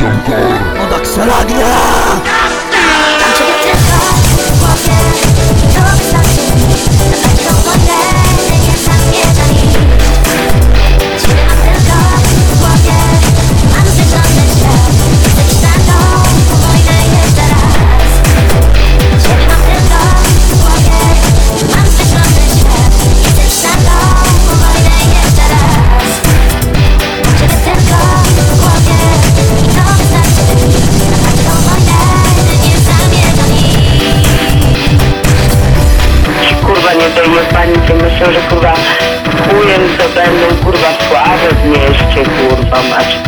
Jungle. Kurwa nie dojebani, to myślą, że kurwa chujem to będą kurwa sławę w mieście, kurwa mać.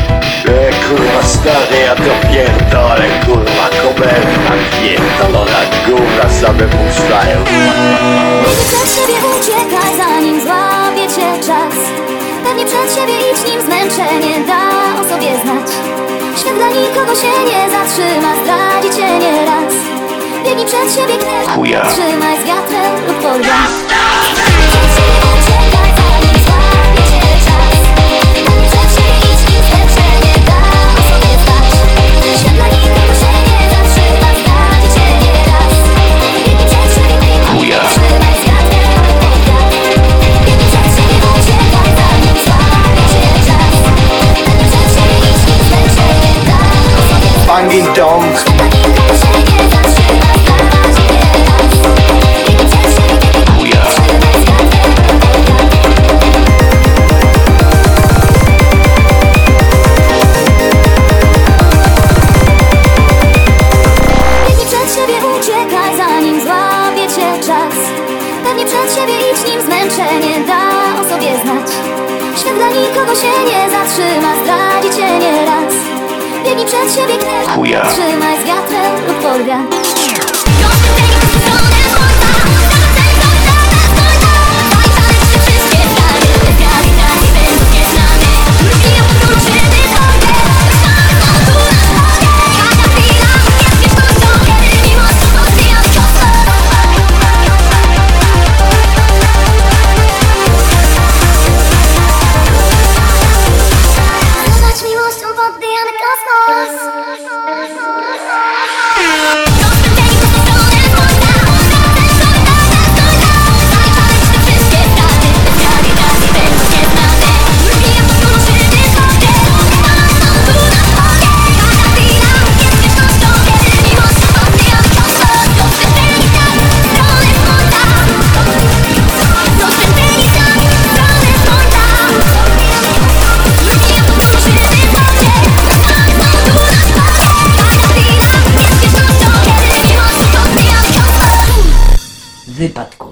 E, kurwa stary, ja to pierdolę, kurwa, komerna pierdolona gówna sobie puszczają. Nigdy przed siebie uciekaj, zanim złapie cię czas Pewnie przed siebie idź, nim zmęczenie da o sobie znać Świat dla nikogo się nie zatrzyma, zdradzi przed siebie, Chuja. trzymaj lub czas. Pewnie przed siebie idź, nim zmęczenie da o znać. Świat nikogo się nie zatrzyma, zdradzi cię nie raz Biegnij przed siebie, knesz, trzymaj z wiatrem lub porwem Wypad kurwa.